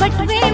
but wait.